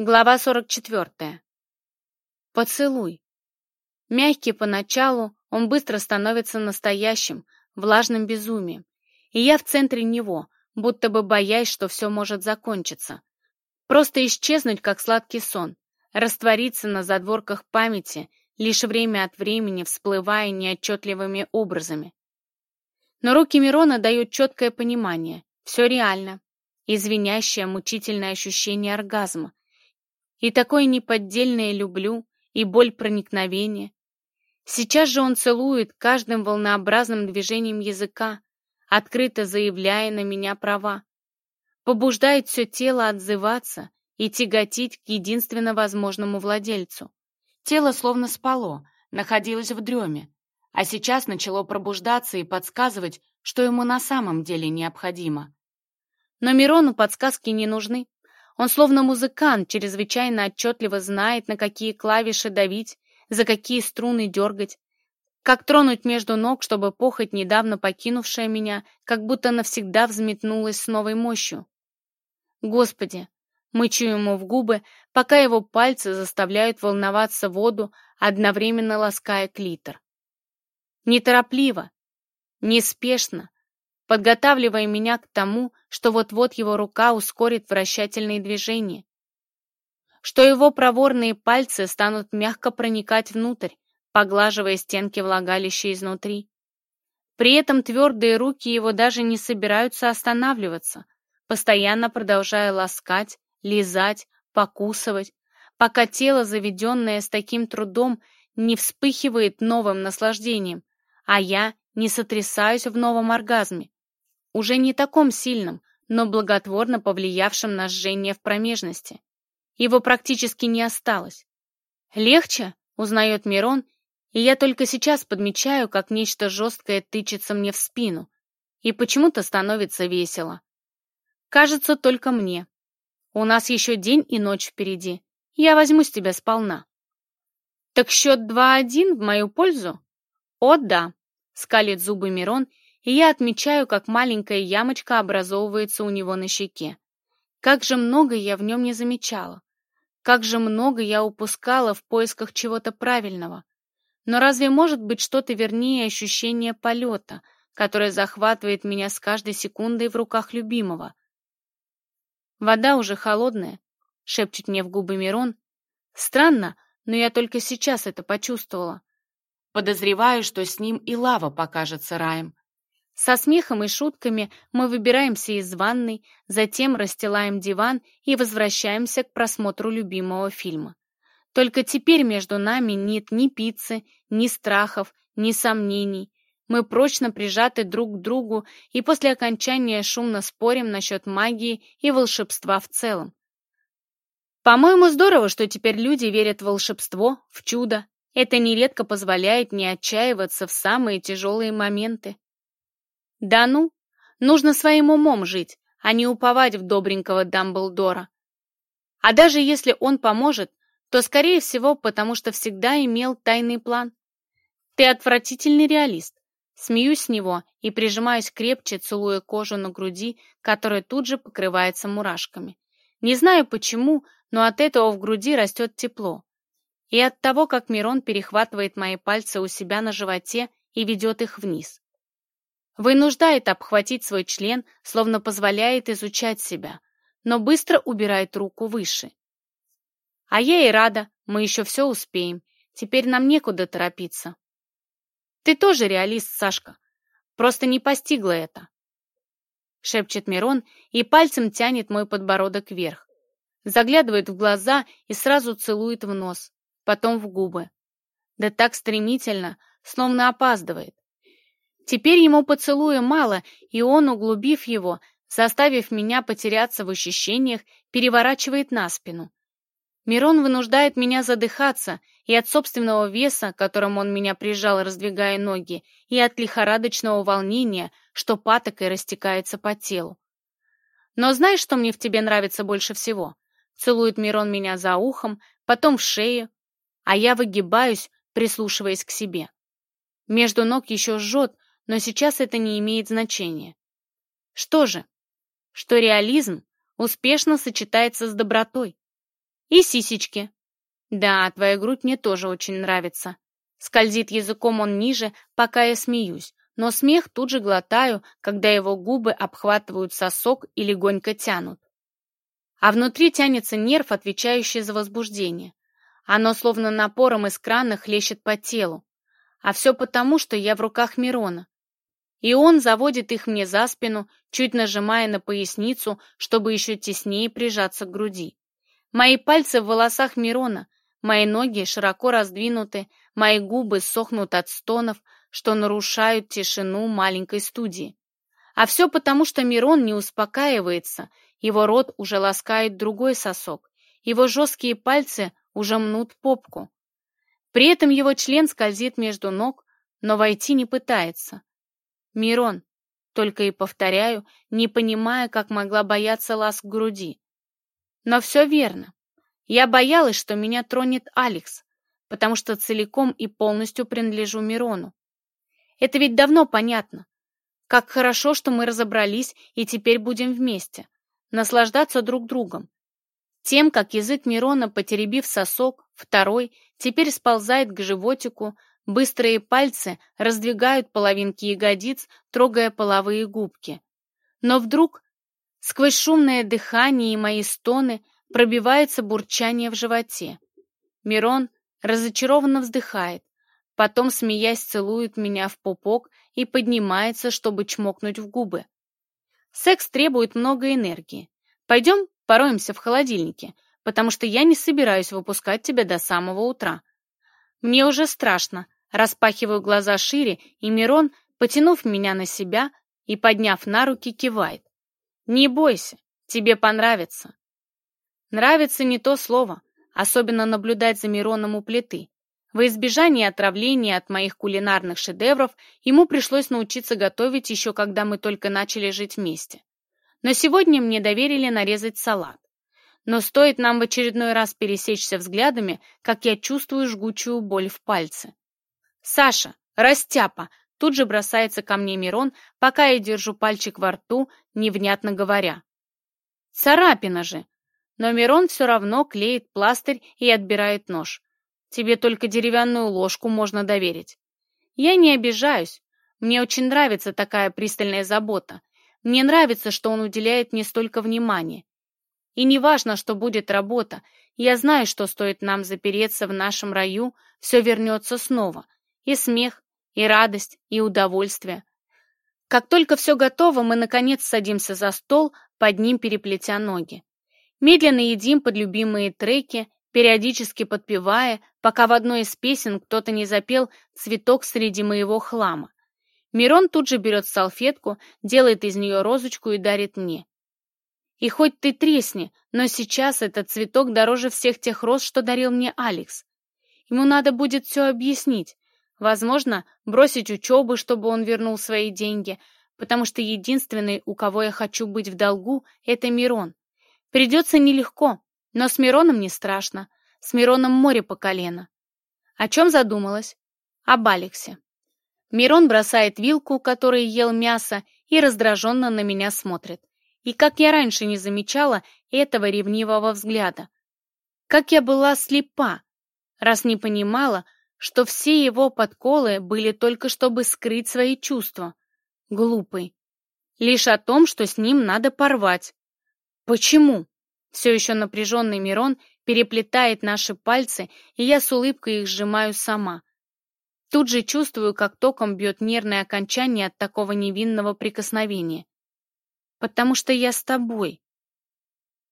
Глава 44. Поцелуй. Мягкий поначалу, он быстро становится настоящим, влажным безумием. И я в центре него, будто бы боясь, что все может закончиться. Просто исчезнуть, как сладкий сон, раствориться на задворках памяти, лишь время от времени всплывая неотчетливыми образами. Но руки Мирона дают четкое понимание. Все реально. Извиняющее, мучительное ощущение оргазма, и такое неподдельное люблю, и боль проникновения. Сейчас же он целует каждым волнообразным движением языка, открыто заявляя на меня права. Побуждает все тело отзываться и тяготить к единственно возможному владельцу. Тело словно спало, находилось в дреме, а сейчас начало пробуждаться и подсказывать, что ему на самом деле необходимо. Но Мирону подсказки не нужны. Он словно музыкант, чрезвычайно отчетливо знает, на какие клавиши давить, за какие струны дергать, как тронуть между ног, чтобы похоть, недавно покинувшая меня, как будто навсегда взметнулась с новой мощью. Господи, мычу ему в губы, пока его пальцы заставляют волноваться воду, одновременно лаская клитор. Неторопливо, неспешно, подготавливая меня к тому, что вот-вот его рука ускорит вращательные движения, что его проворные пальцы станут мягко проникать внутрь, поглаживая стенки влагалища изнутри. При этом твердые руки его даже не собираются останавливаться, постоянно продолжая ласкать, лизать, покусывать, пока тело, заведенное с таким трудом, не вспыхивает новым наслаждением, а я не сотрясаюсь в новом оргазме, уже не таком сильном, но благотворно повлиявшем на жжение в промежности. Его практически не осталось. «Легче?» — узнает Мирон, и я только сейчас подмечаю, как нечто жесткое тычется мне в спину, и почему-то становится весело. Кажется, только мне. У нас еще день и ночь впереди. Я возьму с тебя сполна. Так счет 2-1 в мою пользу? О, да, скалит зубы Мирон и я отмечаю, как маленькая ямочка образовывается у него на щеке. Как же много я в нем не замечала. Как же много я упускала в поисках чего-то правильного. Но разве может быть что-то вернее ощущения полета, которое захватывает меня с каждой секундой в руках любимого? Вода уже холодная, шепчет мне в губы Мирон. Странно, но я только сейчас это почувствовала. Подозреваю, что с ним и лава покажется раем. Со смехом и шутками мы выбираемся из ванной, затем расстилаем диван и возвращаемся к просмотру любимого фильма. Только теперь между нами нет ни пиццы, ни страхов, ни сомнений. Мы прочно прижаты друг к другу и после окончания шумно спорим насчет магии и волшебства в целом. По-моему, здорово, что теперь люди верят в волшебство, в чудо. Это нередко позволяет не отчаиваться в самые тяжелые моменты. Да Да ну, Нужно своим умом жить, а не уповать в добренького Дамблдора. А даже если он поможет, то, скорее всего, потому что всегда имел тайный план. Ты отвратительный реалист. Смеюсь с него и прижимаюсь крепче, целуя кожу на груди, которая тут же покрывается мурашками. Не знаю почему, но от этого в груди растет тепло. И от того, как Мирон перехватывает мои пальцы у себя на животе и ведет их вниз вынуждает обхватить свой член, словно позволяет изучать себя, но быстро убирает руку выше. А я и рада, мы еще все успеем, теперь нам некуда торопиться. Ты тоже реалист, Сашка, просто не постигла это. Шепчет Мирон и пальцем тянет мой подбородок вверх. Заглядывает в глаза и сразу целует в нос, потом в губы. Да так стремительно, словно опаздывает. Теперь ему поцелуя мало, и он, углубив его, заставив меня потеряться в ощущениях, переворачивает на спину. Мирон вынуждает меня задыхаться и от собственного веса, которым он меня прижал, раздвигая ноги, и от лихорадочного волнения, что патокой растекается по телу. Но знаешь, что мне в тебе нравится больше всего? Целует Мирон меня за ухом, потом в шею, а я выгибаюсь, прислушиваясь к себе. Между ног еще жжет, но сейчас это не имеет значения. Что же? Что реализм успешно сочетается с добротой. И сисечки. Да, твоя грудь мне тоже очень нравится. Скользит языком он ниже, пока я смеюсь, но смех тут же глотаю, когда его губы обхватывают сосок и легонько тянут. А внутри тянется нерв, отвечающий за возбуждение. Оно словно напором из крана хлещет по телу. А все потому, что я в руках Мирона. И он заводит их мне за спину, чуть нажимая на поясницу, чтобы еще теснее прижаться к груди. Мои пальцы в волосах Мирона, мои ноги широко раздвинуты, мои губы сохнут от стонов, что нарушают тишину маленькой студии. А все потому, что Мирон не успокаивается, его рот уже ласкает другой сосок, его жесткие пальцы уже мнут попку. При этом его член скользит между ног, но войти не пытается. Мирон, только и повторяю, не понимая, как могла бояться ласк груди. Но все верно. Я боялась, что меня тронет Алекс, потому что целиком и полностью принадлежу Мирону. Это ведь давно понятно. Как хорошо, что мы разобрались и теперь будем вместе, наслаждаться друг другом, тем, как язык Мирона, потеребив сосок, второй, теперь сползает к животику, быстрые пальцы раздвигают половинки ягодиц, трогая половые губки. Но вдруг, сквозь шумное дыхание и мои стоны, пробивается бурчание в животе. Мирон разочарованно вздыхает, потом, смеясь, целует меня в пупок и поднимается, чтобы чмокнуть в губы. Секс требует много энергии. Пойдем Пороемся в холодильнике, потому что я не собираюсь выпускать тебя до самого утра. Мне уже страшно. Распахиваю глаза шире, и Мирон, потянув меня на себя и подняв на руки, кивает. Не бойся, тебе понравится. Нравится не то слово, особенно наблюдать за Мироном у плиты. Во избежание отравления от моих кулинарных шедевров ему пришлось научиться готовить еще когда мы только начали жить вместе. Но сегодня мне доверили нарезать салат. Но стоит нам в очередной раз пересечься взглядами, как я чувствую жгучую боль в пальце. Саша, растяпа, тут же бросается ко мне Мирон, пока я держу пальчик во рту, невнятно говоря. Царапина же! Но Мирон все равно клеит пластырь и отбирает нож. Тебе только деревянную ложку можно доверить. Я не обижаюсь. Мне очень нравится такая пристальная забота. Мне нравится, что он уделяет мне столько внимания. И не важно, что будет работа, я знаю, что стоит нам запереться в нашем раю, все вернется снова — И смех, и радость, и удовольствие. Как только все готово, мы, наконец, садимся за стол, под ним переплетя ноги. Медленно едим под любимые треки, периодически подпевая, пока в одной из песен кто-то не запел «Цветок среди моего хлама». Мирон тут же берет салфетку, делает из нее розочку и дарит мне. И хоть ты тресни, но сейчас этот цветок дороже всех тех роз, что дарил мне Алекс. Ему надо будет все объяснить. Возможно, бросить учебу, чтобы он вернул свои деньги, потому что единственный, у кого я хочу быть в долгу, это Мирон. Придется нелегко, но с Мироном не страшно. С Мироном море по колено. О чем задумалась? Об Алексе. Мирон бросает вилку, которой ел мясо, и раздраженно на меня смотрит. И как я раньше не замечала этого ревнивого взгляда. Как я была слепа, раз не понимала, что все его подколы были только чтобы скрыть свои чувства. Глупый. Лишь о том, что с ним надо порвать. Почему? Все еще напряженный Мирон переплетает наши пальцы, и я с улыбкой их сжимаю сама. Тут же чувствую, как током бьет нервное окончание от такого невинного прикосновения. «Потому что я с тобой»,